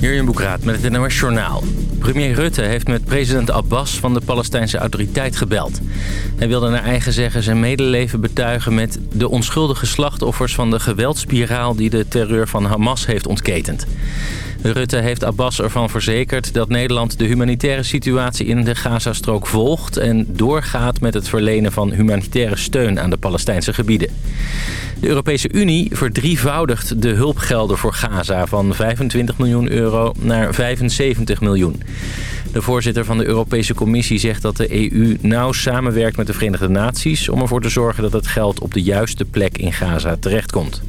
Jurjen Boekraat met het NOS Journaal. Premier Rutte heeft met president Abbas van de Palestijnse autoriteit gebeld. Hij wilde naar eigen zeggen zijn medeleven betuigen met de onschuldige slachtoffers van de geweldspiraal die de terreur van Hamas heeft ontketend. Rutte heeft Abbas ervan verzekerd dat Nederland de humanitaire situatie in de Gazastrook volgt... en doorgaat met het verlenen van humanitaire steun aan de Palestijnse gebieden. De Europese Unie verdrievoudigt de hulpgelden voor Gaza van 25 miljoen euro naar 75 miljoen. De voorzitter van de Europese Commissie zegt dat de EU nauw samenwerkt met de Verenigde Naties... om ervoor te zorgen dat het geld op de juiste plek in Gaza terechtkomt.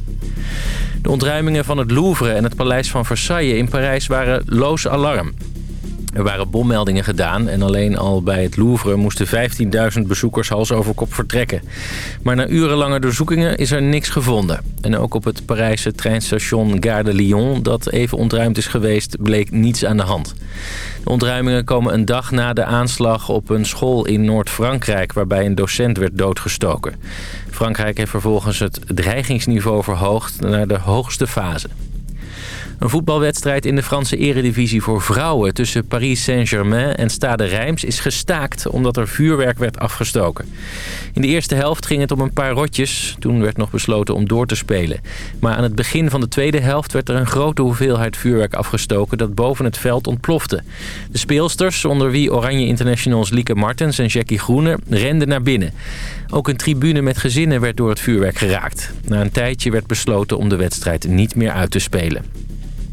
De ontruimingen van het Louvre en het paleis van Versailles in Parijs waren loos alarm. Er waren bommeldingen gedaan en alleen al bij het Louvre moesten 15.000 bezoekers hals over kop vertrekken. Maar na urenlange doorzoekingen is er niks gevonden. En ook op het Parijse treinstation Gare de Lyon, dat even ontruimd is geweest, bleek niets aan de hand. De ontruimingen komen een dag na de aanslag op een school in Noord-Frankrijk... waarbij een docent werd doodgestoken. Frankrijk heeft vervolgens het dreigingsniveau verhoogd naar de hoogste fase. Een voetbalwedstrijd in de Franse eredivisie voor vrouwen... tussen Paris Saint-Germain en Stade Reims is gestaakt... omdat er vuurwerk werd afgestoken. In de eerste helft ging het om een paar rotjes. Toen werd nog besloten om door te spelen. Maar aan het begin van de tweede helft werd er een grote hoeveelheid vuurwerk afgestoken... dat boven het veld ontplofte. De speelsters, onder wie Oranje Internationals Lieke Martens en Jackie Groene... renden naar binnen. Ook een tribune met gezinnen werd door het vuurwerk geraakt. Na een tijdje werd besloten om de wedstrijd niet meer uit te spelen.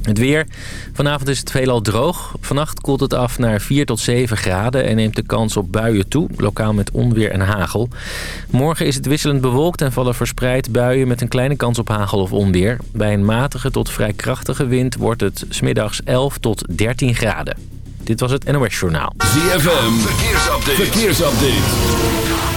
Het weer. Vanavond is het veelal droog. Vannacht koelt het af naar 4 tot 7 graden en neemt de kans op buien toe. Lokaal met onweer en hagel. Morgen is het wisselend bewolkt en vallen verspreid buien met een kleine kans op hagel of onweer. Bij een matige tot vrij krachtige wind wordt het smiddags 11 tot 13 graden. Dit was het NOS Journaal. ZFM. Verkeersupdate. Verkeersupdate.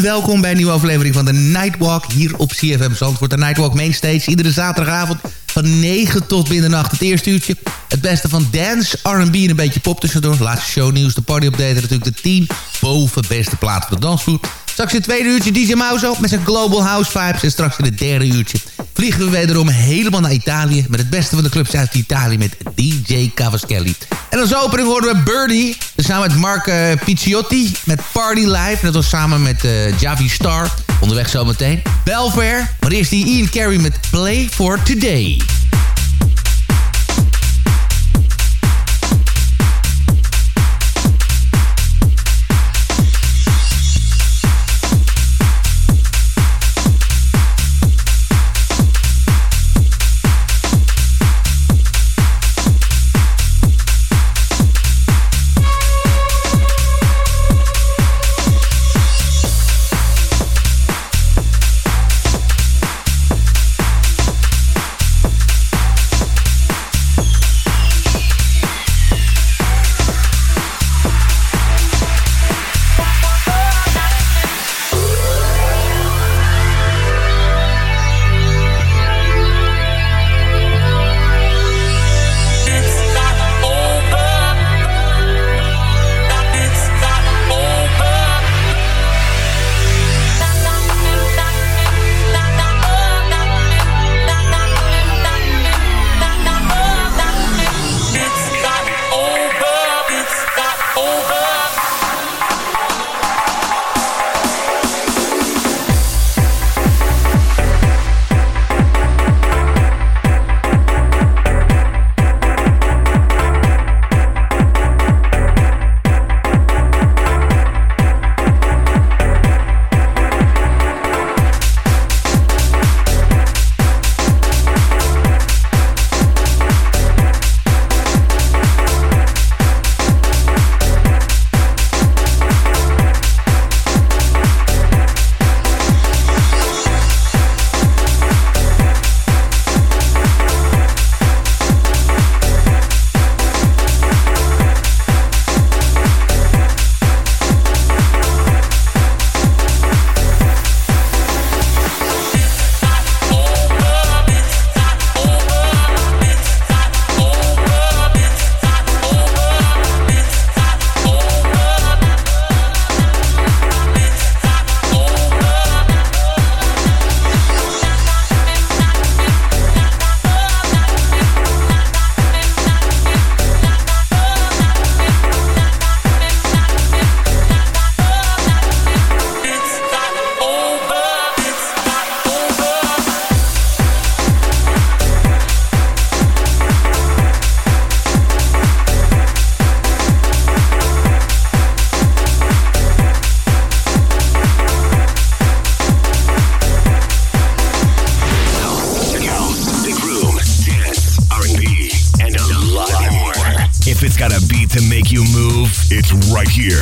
Welkom bij een nieuwe aflevering van de Nightwalk hier op CFM Zandvoort. De Nightwalk Mainstage, iedere zaterdagavond van 9 tot middernacht. Het eerste uurtje, het beste van dance, R&B en een beetje pop tussendoor. Laatste shownieuws, de party update natuurlijk de 10 boven beste plaat voor de dansvloer. Straks in het tweede uurtje DJ Mauzo met zijn Global House Vibes. En straks in het derde uurtje vliegen we wederom helemaal naar Italië... met het beste van de clubs uit Italië met DJ Cavaschelli. En als opening hoorden we Birdie, samen met Mark uh, Picciotti met Party Live. Dat was samen met uh, Javi Star. Onderweg zometeen. Belfair, maar eerst die Ian Carey met Play for Today. Right here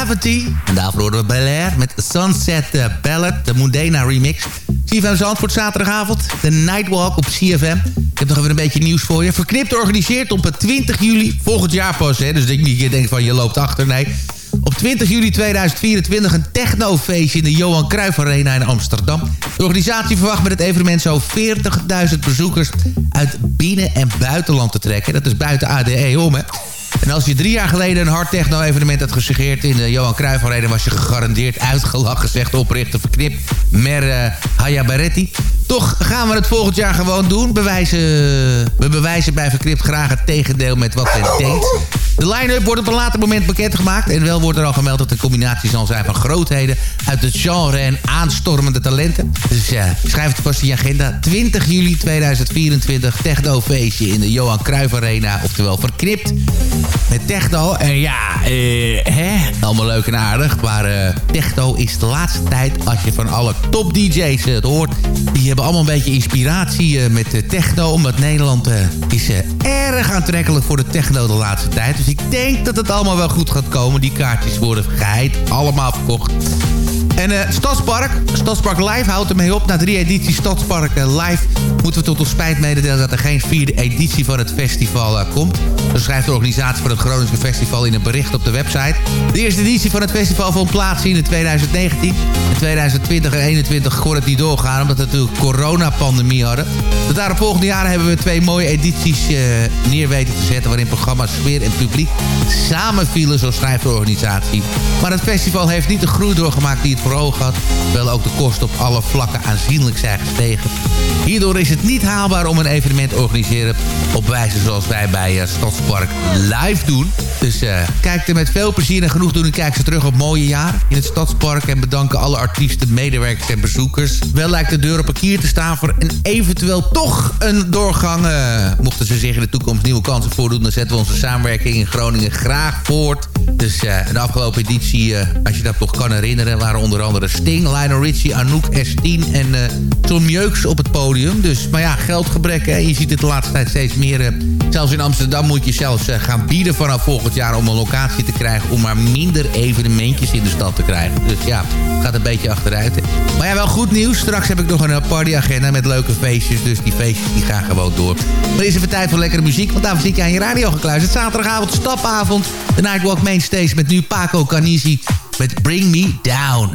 Gravity. En daarvoor we Bel met Sunset uh, Ballad, de Modena remix. CFM Zandvoort zaterdagavond, de Nightwalk op CFM. Ik heb nog even een beetje nieuws voor je. Verknipt organiseert op 20 juli volgend jaar pas. Hè? Dus niet je denkt van je loopt achter. Nee, op 20 juli 2024 een technofeestje in de Johan Cruijff Arena in Amsterdam. De organisatie verwacht met het evenement zo 40.000 bezoekers uit binnen- en buitenland te trekken. Dat is buiten ADE om, hè. En als je drie jaar geleden een hard techno-evenement had gesuggereerd... in de Johan Cruijff Arena was je gegarandeerd uitgelachen... zegt oprichter verknip Mer uh, Hayabaretti. Toch gaan we het volgend jaar gewoon doen. Bewijzen, we bewijzen bij Verknipt graag het tegendeel met wat men denkt. De line-up wordt op een later moment bekendgemaakt. En wel wordt er al gemeld dat de combinatie zal zijn van grootheden... uit het genre en aanstormende talenten. Dus ja, schrijf het vast in je agenda. 20 juli 2024, techno-feestje in de Johan Cruijff Arena. Oftewel Verknipt met techno. En ja, eh, hè, allemaal leuk en aardig. Maar eh, techno is de laatste tijd, als je van alle top DJ's het hoort... die hebben allemaal een beetje inspiratie eh, met de techno. Omdat Nederland eh, is eh, erg aantrekkelijk voor de techno de laatste tijd. Dus ik denk dat het allemaal wel goed gaat komen. Die kaartjes worden geheid, allemaal verkocht. En uh, Stadspark, Stadspark Live houdt ermee op. Na drie edities Stadspark Live moeten we tot ons spijt mededelen... dat er geen vierde editie van het festival komt. Zo schrijft de organisatie van het Groningse Festival in een bericht op de website. De eerste editie van het festival vond plaats in 2019. In 2020 en 2021 kon het niet doorgaan... omdat we natuurlijk coronapandemie hadden. De daaropvolgende jaren hebben we twee mooie edities uh, neer weten te zetten... waarin programma's sfeer en publiek samenvielen, zo schrijft de organisatie. Maar het festival heeft niet de groei doorgemaakt die het voor terwijl ook de kosten op alle vlakken aanzienlijk zijn gestegen. Hierdoor is het niet haalbaar om een evenement te organiseren... op wijze zoals wij bij uh, Stadspark live doen. Dus uh, kijk er met veel plezier en genoeg doen... en kijk ze terug op mooie jaar in het Stadspark... en bedanken alle artiesten, medewerkers en bezoekers. Wel lijkt de deur op een kier te staan voor een eventueel toch een doorgang. Uh, mochten ze zich in de toekomst nieuwe kansen voordoen... dan zetten we onze samenwerking in Groningen graag voort. Dus uh, de afgelopen editie, als je dat nog kan herinneren... waren onder andere Sting, Lionel Richie, Anouk, S10 en Tom Jeuks op het podium. Dus, maar ja, geldgebrek, hè. je ziet het de laatste tijd steeds meer. zelfs in Amsterdam moet je zelfs gaan bieden vanaf volgend jaar... om een locatie te krijgen om maar minder evenementjes in de stad te krijgen. Dus ja, gaat een beetje achteruit. Maar ja, wel goed nieuws. Straks heb ik nog een partyagenda met leuke feestjes. Dus die feestjes die gaan gewoon door. Maar is even tijd voor lekkere muziek. Want daarvoor zit je aan je radio gekluisterd. Zaterdagavond stapavond. De Nightwalk Mainstage met nu Paco Canisi met Bring Me Down.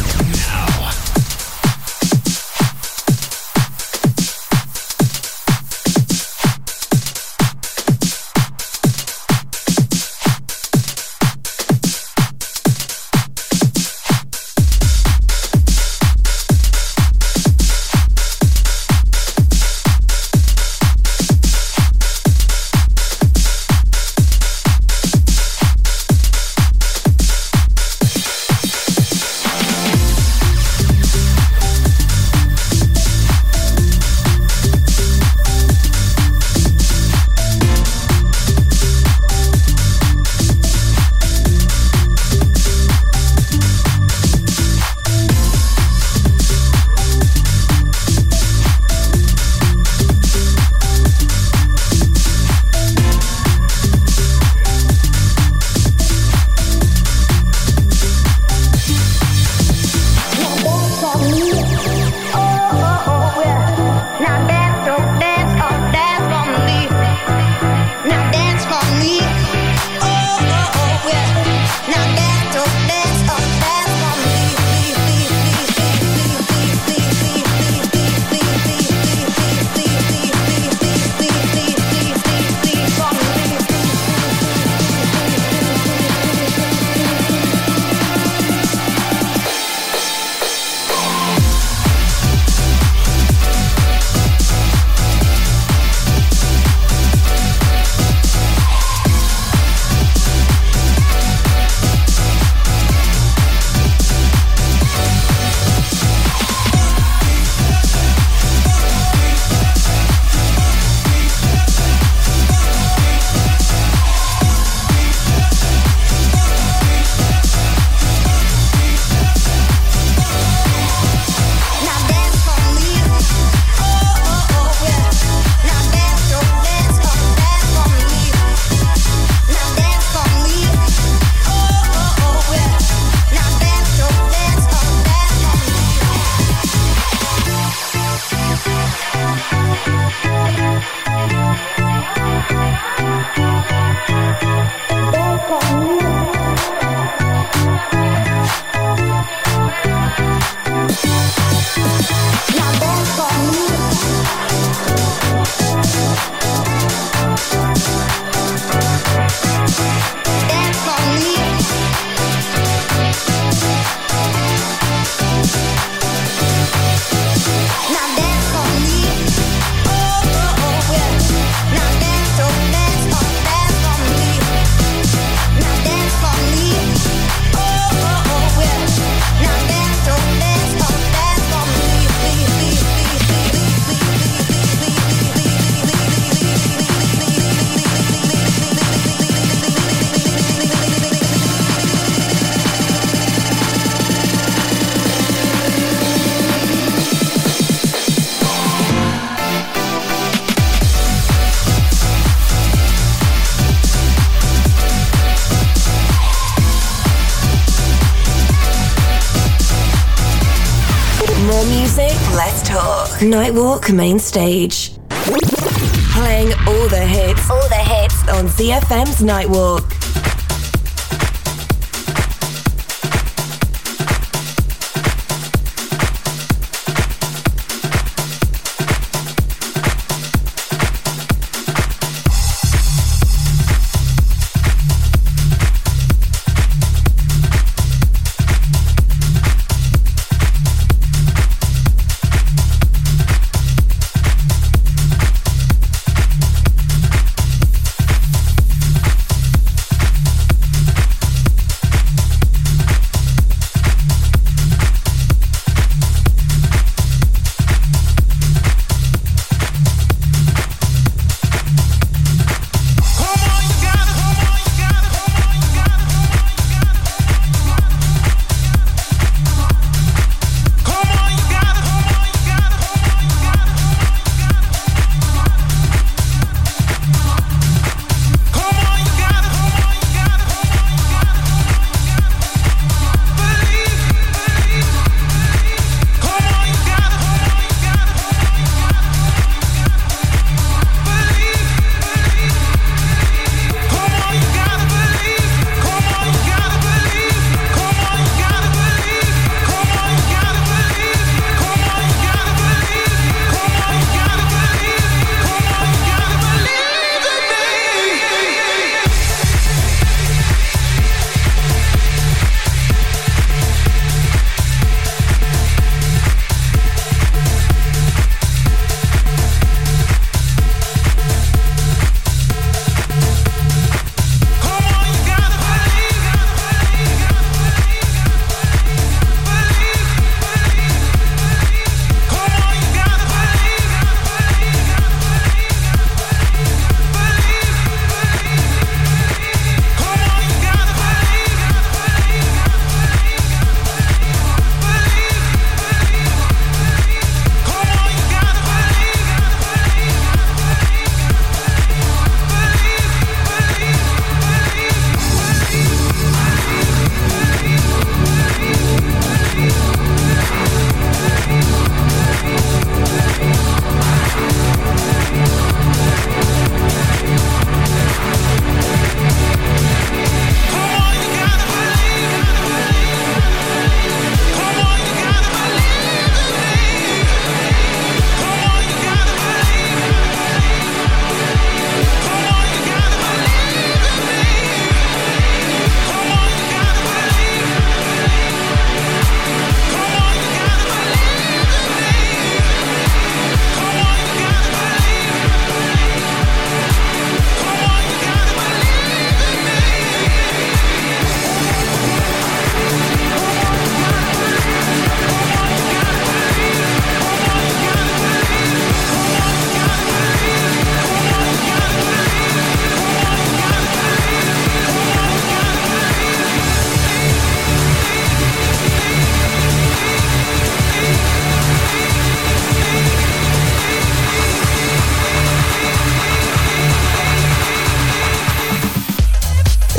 Nightwalk Main Stage. Playing all the hits. All the hits on ZFM's Nightwalk.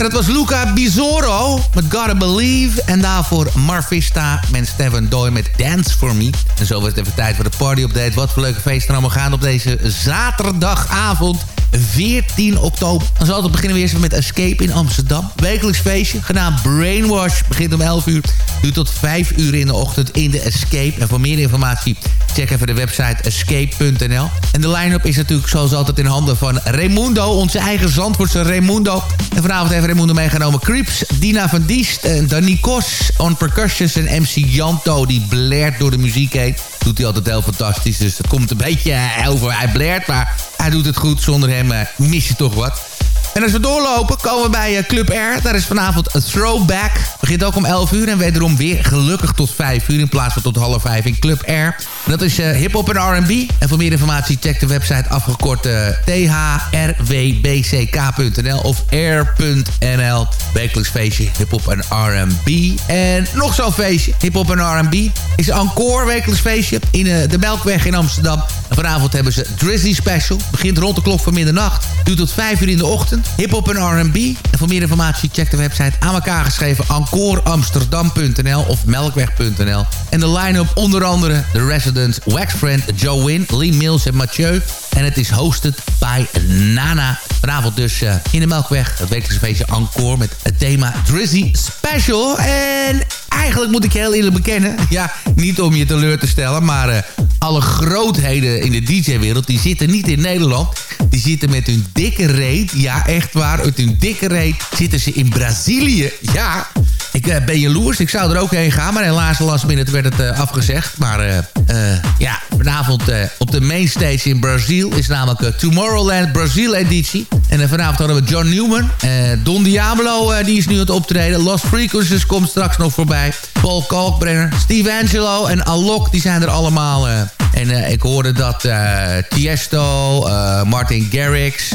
En dat was Luca Bizorro met Gotta Believe. En daarvoor Marvista met Steven Doy met Dance For Me. En zo was het even tijd voor de party update. Wat voor leuke feesten er allemaal gaan op deze zaterdagavond. 14 oktober. Dan zal het beginnen we eerst met Escape in Amsterdam. Wekelijks feestje, genaamd Brainwash. Begint om 11 uur, duurt tot 5 uur in de ochtend in de Escape. En voor meer informatie check even de website escape.nl. En de line-up is natuurlijk zoals altijd in handen van Raimundo, onze eigen Zandvoortse Raimundo. En vanavond Raimundo meegenomen Creeps, Dina van Diest, en Danny Kos, on percussions en MC Janto, die blaert door de muziek heen. Doet hij altijd heel fantastisch, dus het komt een beetje over. Hij blaert, maar hij doet het goed. Zonder hem uh, mis je toch wat. En als we doorlopen, komen we bij uh, Club R. Daar is vanavond een throwback. Begint ook om 11 uur en wederom weer gelukkig tot 5 uur... in plaats van tot half 5 in Club R. En dat is uh, hip-hop en R&B. En voor meer informatie check de website afgekort uh, thrwbck.nl of air.nl. Wekelijks feestje hip-hop en R&B. En nog zo'n feestje, hip-hop en R&B, is Encore wekelijks feestje in de Melkweg in Amsterdam. En vanavond hebben ze Drizzly Special. Begint rond de klok van middernacht. Duurt tot 5 uur in de ochtend. Hip-hop en R&B. En voor meer informatie check de website aan elkaar geschreven encoreamsterdam.nl of melkweg.nl. En de line-up onder andere The Residents, Waxfriend, Joe Win, Lee Mills en Mathieu. En het is hosted bij Nana. Vanavond dus uh, in de Melkweg. Het wekelijkse feestje Encore met het thema Drizzy Special. En eigenlijk moet ik heel eerlijk bekennen. Ja, niet om je teleur te stellen. Maar uh, alle grootheden in de DJ-wereld, die zitten niet in Nederland. Die zitten met hun dikke reet. Ja, echt waar. Uit hun dikke reet zitten ze in Brazilië. Ja, ik uh, ben jaloers. Ik zou er ook heen gaan. Maar helaas last minute werd het afgezegd. Maar ja, vanavond op de mainstage in Brazil is namelijk Tomorrowland Brazil editie. En vanavond hadden we John Newman. Don Diablo, die is nu aan het optreden. Lost Frequencies komt straks nog voorbij. Paul Kalkbrenner, Steve Angelo en Alok, die zijn er allemaal... En uh, ik hoorde dat uh, Tiesto, uh, Martin Garrix...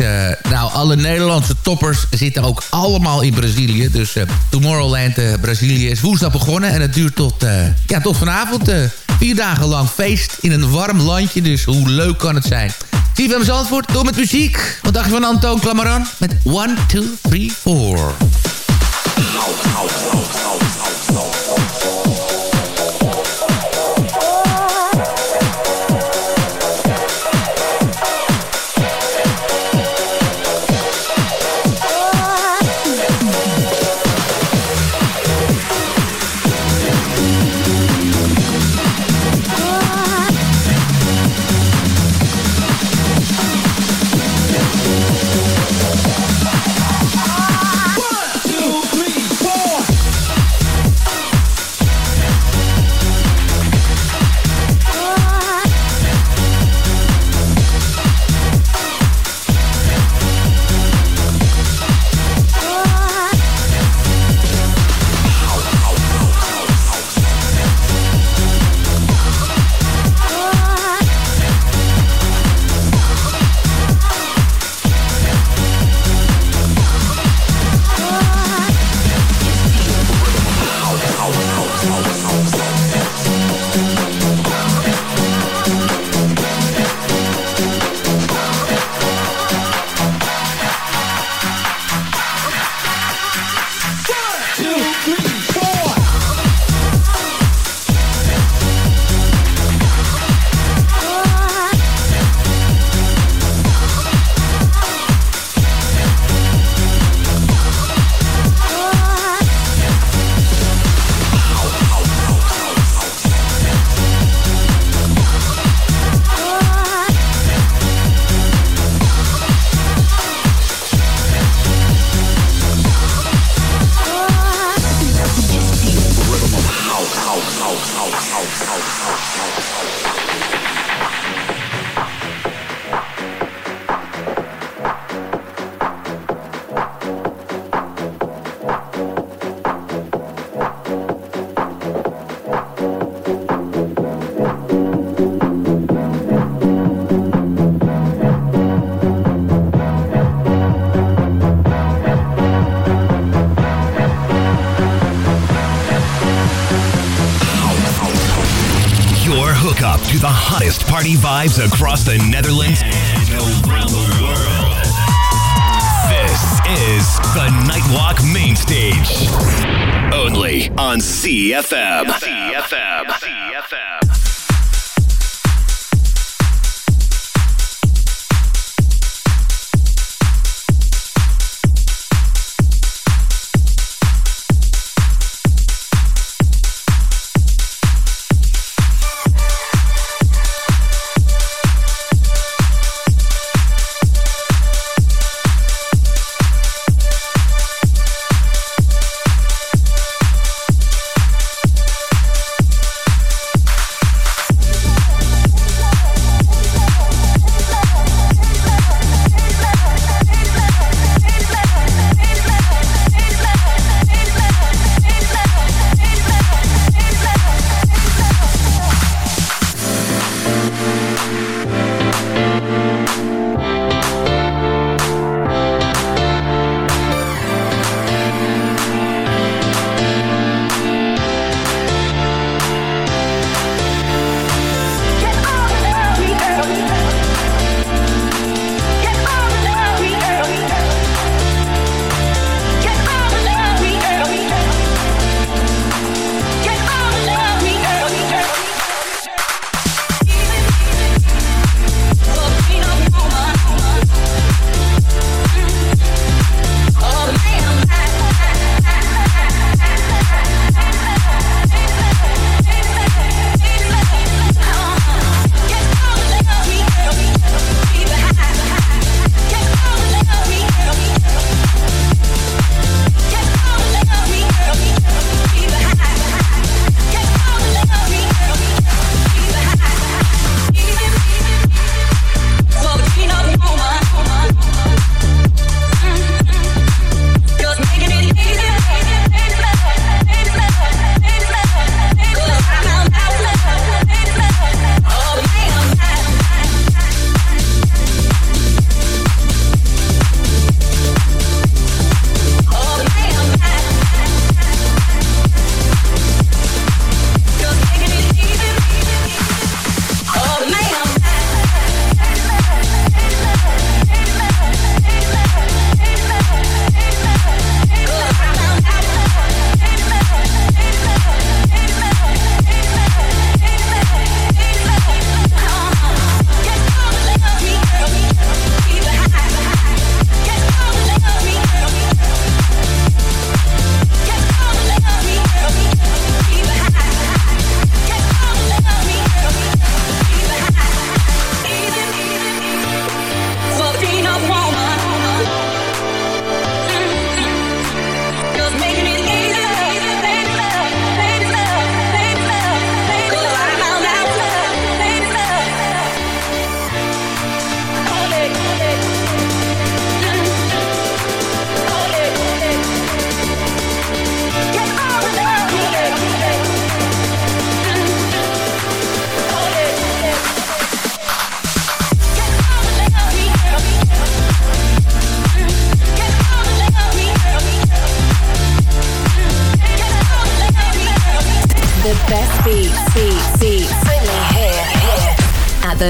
nou, alle Nederlandse toppers zitten ook allemaal in Brazilië. Dus Tomorrowland Brazilië is woensdag begonnen. En het duurt tot, ja, tot vanavond. Vier dagen lang feest in een warm landje. Dus hoe leuk kan het zijn? CFM Zandvoort, door met muziek. Wat dacht je van Antoon Clamaran? Met 1, 2, 3, 4. Party vibes across the Netherlands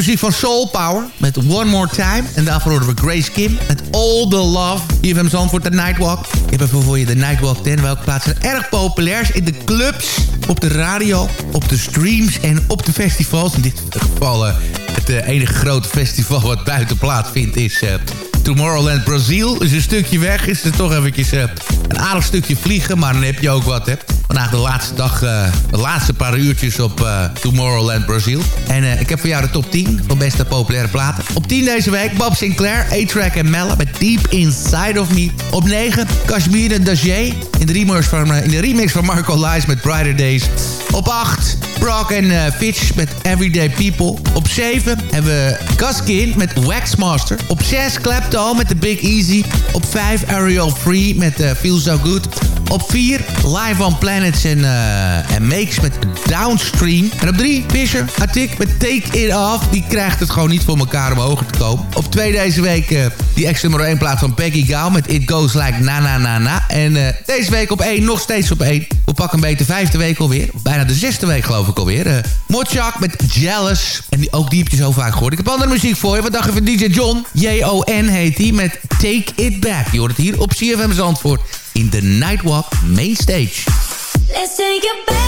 Muziek van Soul Power met One More Time. En daarvoor horen we Grace Kim met All The Love. Hier van Zandvoort, de Nightwalk. Ik heb even voor je de Nightwalk 10. Welke plaatsen erg populair in de clubs, op de radio, op de streams en op de festivals. In dit geval uh, het uh, enige grote festival wat buiten plaatsvindt is... Uh, Tomorrowland Brazil is een stukje weg. Is er toch eventjes een aardig stukje vliegen. Maar dan heb je ook wat, hè. Vandaag de laatste dag, uh, de laatste paar uurtjes op uh, Tomorrowland Brazil. En uh, ik heb voor jou de top 10 van beste populaire platen. Op 10 deze week Bob Sinclair, A-Track en Mella met Deep Inside of Me. Op 9 Kashmir en Dajé in, de remix van, in de remix van Marco Lies met Brighter Days. Op 8 Brock en Fitch met Everyday People. Op 7 hebben we Gaskin met Waxmaster. Op 6 Clapton met The Big Easy. Op 5 Ariel Free met Feel So Good. Op 4 Live on Planets en, uh, en Makes met Downstream. En op 3 Fisher, Artik met Take It Off. Die krijgt het gewoon niet voor elkaar om hoger te komen. Op 2 deze week uh, die extra nummer 1 plaats van Peggy Gao met It Goes Like Na Na Na Na. En uh, deze week op 1, nog steeds op 1. We pakken een beetje de vijfde week alweer. Bijna de zesde week geloof ik alweer. Uh, Mochak met Jealous. En die, ook die heb je zo vaak gehoord. Ik heb andere muziek voor je. Wat dacht je van DJ John? J-O-N heet die met Take It Back. Je hoort het hier op CFM Zandvoort in de Nightwalk Main Stage. Let's take it back.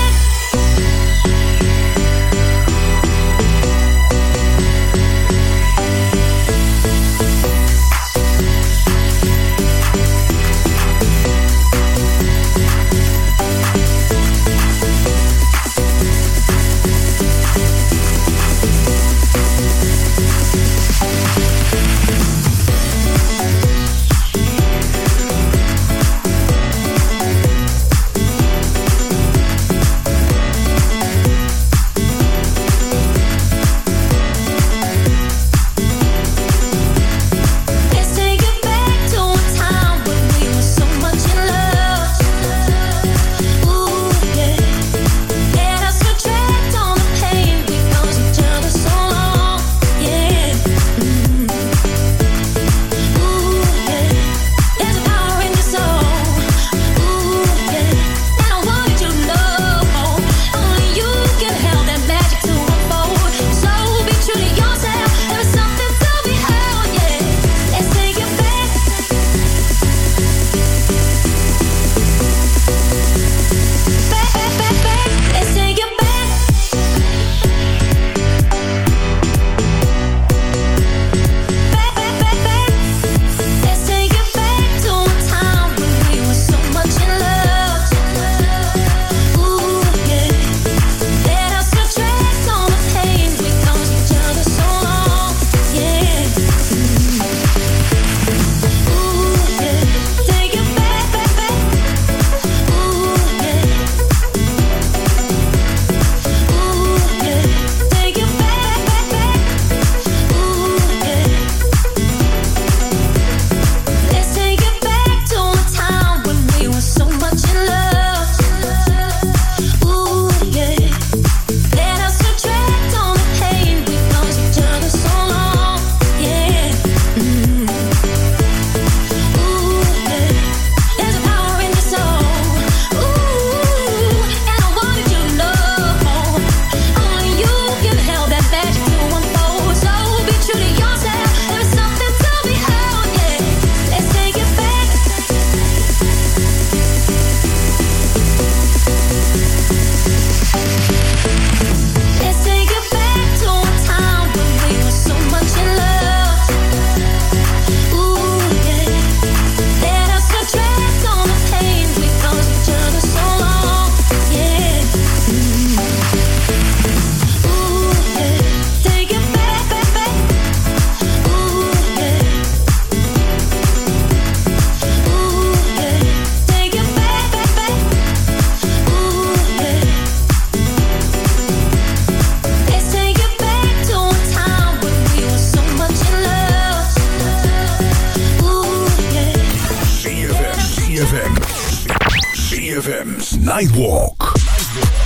ZFM's Nightwalk.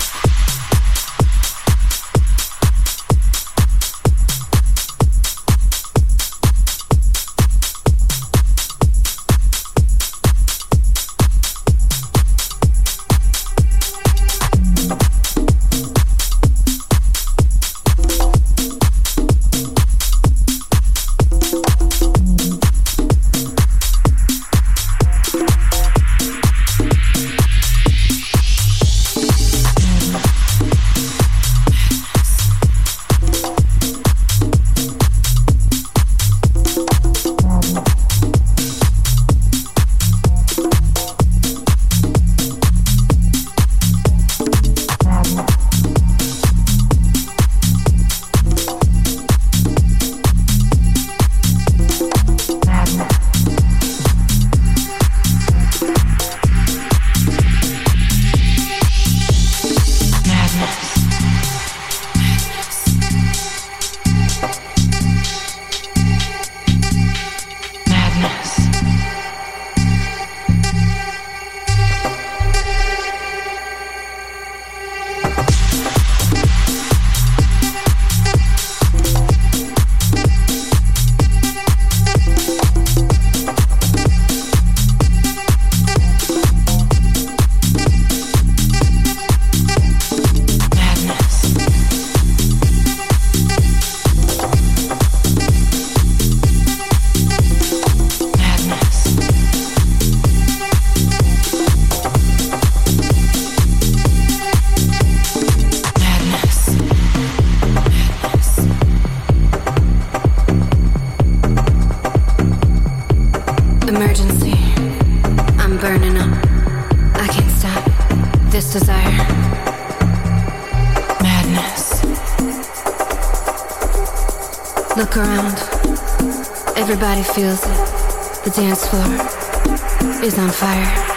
emergency. I'm burning up. I can't stop this desire. Madness. Look around. Everybody feels it. The dance floor is on fire.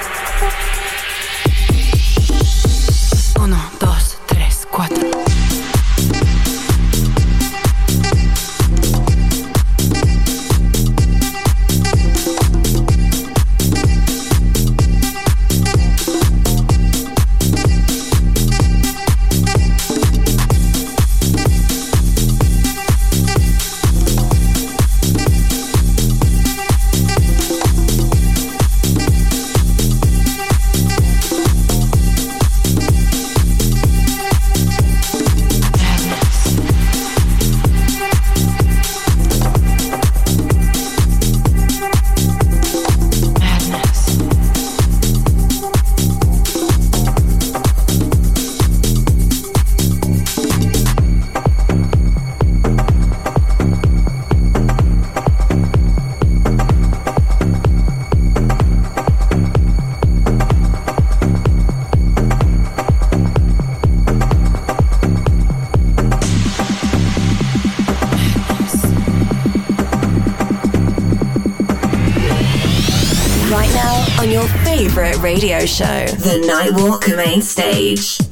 Radio show, The Nightwalk Main Stage.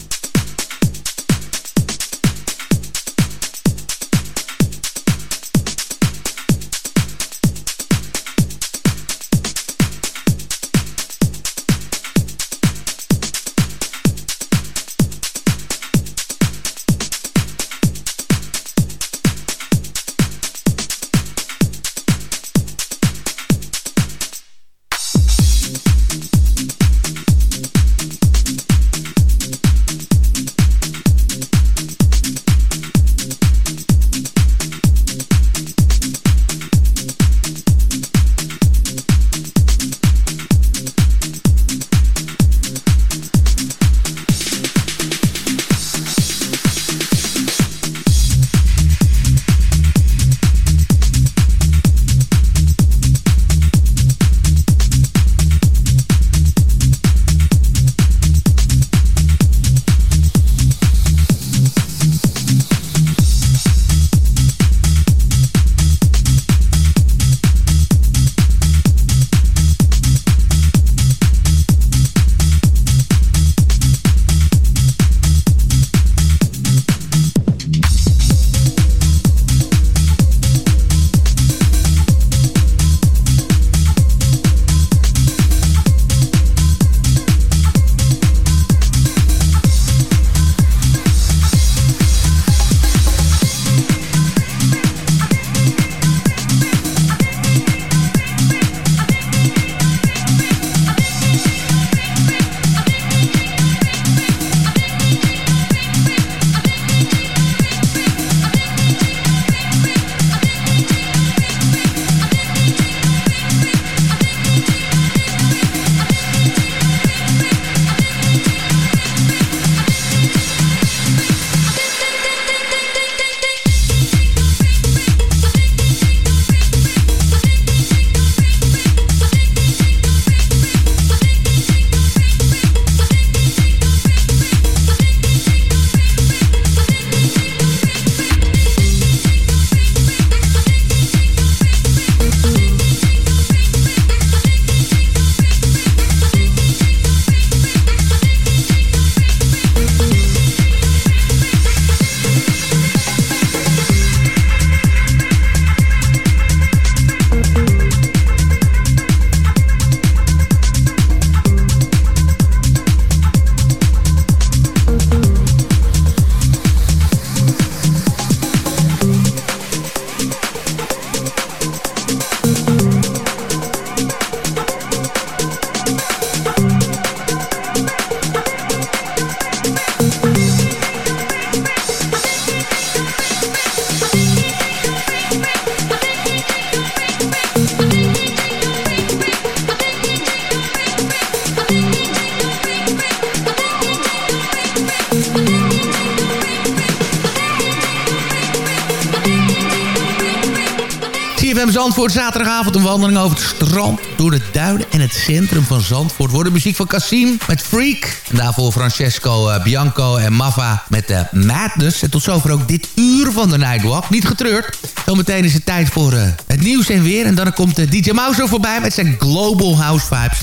Zaterdagavond een wandeling over het strand... door de duinen en het centrum van Zandvoort. Voor de muziek van Cassim met Freak. En daarvoor Francesco uh, Bianco en Mava met uh, Madness. En tot zover ook dit uur van de Nightwalk. Niet getreurd. Zometeen is het tijd voor uh, het nieuws en weer. En dan komt DJ Mouse voorbij met zijn Global House Vibes.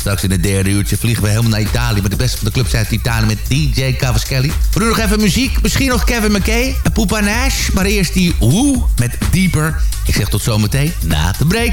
Straks in het derde uurtje vliegen we helemaal naar Italië... met de beste van de clubs uit Italië met DJ Cavaschelli. We doen nog even muziek. Misschien nog Kevin McKay en Poepa Nash. Maar eerst die Woo met Deeper. Ik zeg tot zometeen na de break.